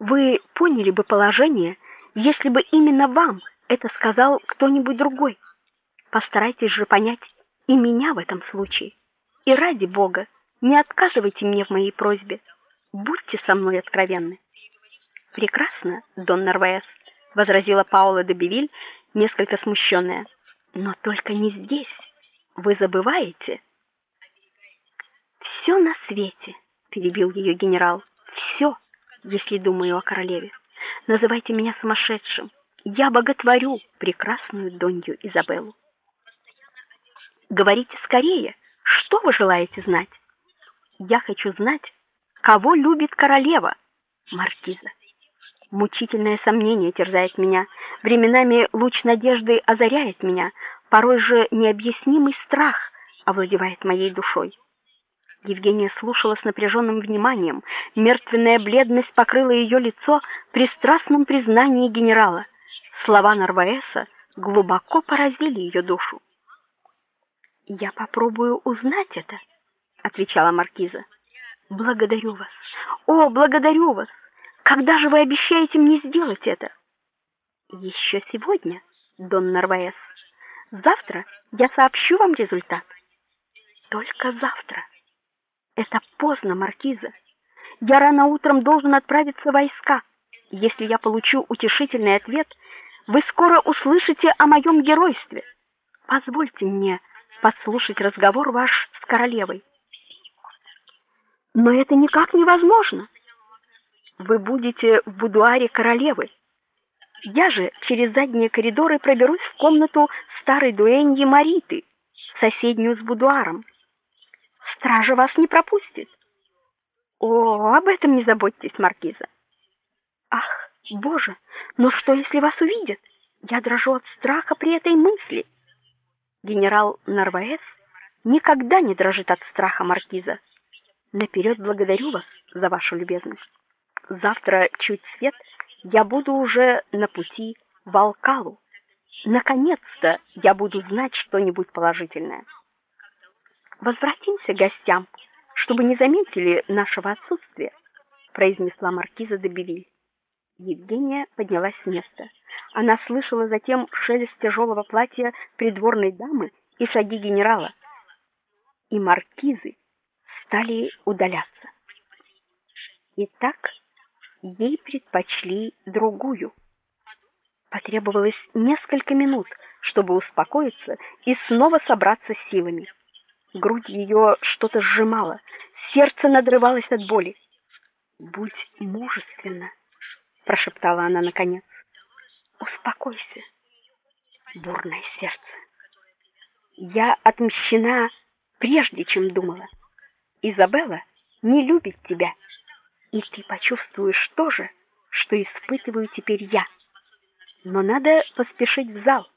Вы поняли бы положение, если бы именно вам это сказал кто-нибудь другой. Постарайтесь же понять и меня в этом случае. И ради бога, не отказывайте мне в моей просьбе. Будьте со мной откровенны. Прекрасно, Дон Нарваес, возразила Паула де Бивиль, несколько смущенная. Но только не здесь. Вы забываете? Все на свете, перебил ее генерал. Если думаю о королеве. Называйте меня сумасшедшим. Я боготворю прекрасную Донью Изабеллу. Говорите скорее, что вы желаете знать? Я хочу знать, кого любит королева, маркиза. Мучительное сомнение терзает меня, временами луч надежды озаряет меня, порой же необъяснимый страх овладевает моей душой. Евгения слушала с напряженным вниманием. Мертвенная бледность покрыла ее лицо при страстном признании генерала. Слова Нарваеса глубоко поразили ее душу. Я попробую узнать это, отвечала маркиза. Благодарю вас. О, благодарю вас. Когда же вы обещаете мне сделать это? Еще сегодня, Дон Нарваес. Завтра я сообщу вам результат. Только завтра. Это поздно, маркиза. Я рано утром должен отправиться в войска. Если я получу утешительный ответ, вы скоро услышите о моем геройстве. Позвольте мне послушать разговор ваш с королевой. Но это никак невозможно. Вы будете в будуаре королевы. Я же через задние коридоры проберусь в комнату старой дуэньи Мариты, соседнюю с будуаром. Стража вас не пропустит. О, об этом не заботьтесь, маркиза. Ах, боже, но что если вас увидят? Я дрожу от страха при этой мысли. Генерал Нарваес никогда не дрожит от страха маркиза. Наперед благодарю вас за вашу любезность. Завтра чуть свет я буду уже на пути в Алкалу. Наконец-то я буду знать что-нибудь положительное. Возвратимся к гостям, чтобы не заметили нашего отсутствия, произнесла маркиза де Бивиль. Евгения поднялась с места. Она слышала затем шелест тяжелого платья придворной дамы и шаги генерала. И маркизы стали удаляться. Итак, ей предпочли другую. Потребовалось несколько минут, чтобы успокоиться и снова собраться силами. Грудь ее что-то сжимало, сердце надрывалось от боли. "Будь мужественна", прошептала она наконец. "Успокойся, бурное сердце. Я отмщена прежде, чем думала. Изабелла не любит тебя, и ты почувствуешь то же, что испытываю теперь я. Но надо поспешить в зал.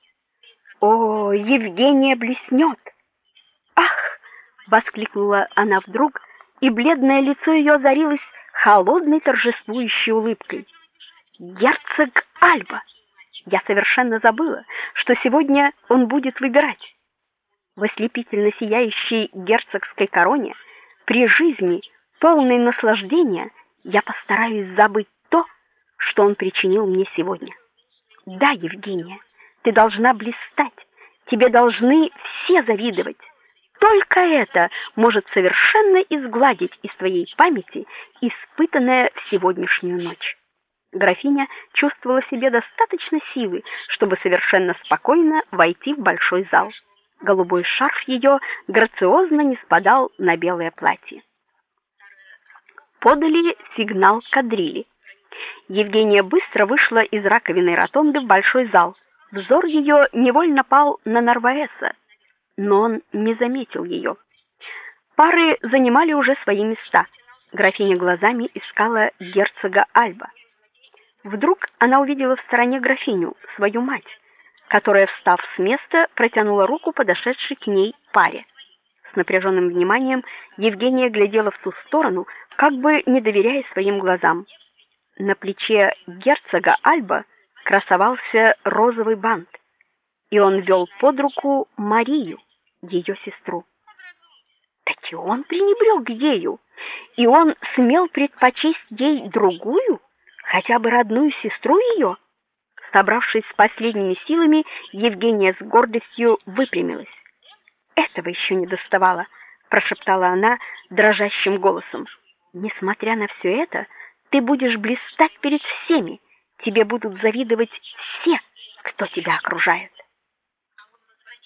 О, Евгения блеснет!» Воскликнула она вдруг, и бледное лицо ее озарилось холодной торжествующей улыбкой. Герцог Альба. Я совершенно забыла, что сегодня он будет выбирать. В ослепительно сияющей герцогской короне при жизни, полной наслаждения, я постараюсь забыть то, что он причинил мне сегодня. Да, Евгения, ты должна блистать. Тебе должны все завидовать. Только это может совершенно изгладить из твоей памяти испытанное в сегодняшнюю ночь. Графиня чувствовала в себе достаточно силы, чтобы совершенно спокойно войти в большой зал. Голубой шарф ее грациозно не спадал на белое платье. Подали сигнал кадрили. Евгения быстро вышла из раковины ротонды в большой зал. Взор ее невольно пал на Нарваеса, но он не заметил ее. Пары занимали уже свои места. Графиня глазами искала герцога Альба. Вдруг она увидела в стороне графиню, свою мать, которая, встав с места, протянула руку подошедшей к ней паре. С напряженным вниманием Евгения глядела в ту сторону, как бы не доверяя своим глазам. На плече герцога Альба красовался розовый бант, и он вел под руку Марию, ее сестру. Так и он пренебрег ею, и он смел предпочесть ей другую? хотя бы родную сестру ее?» Собравшись с последними силами, Евгения с гордостью выпрямилась. Этого еще не доставало, прошептала она дрожащим голосом. Несмотря на все это, ты будешь блистать перед всеми. Тебе будут завидовать все, кто тебя окружает.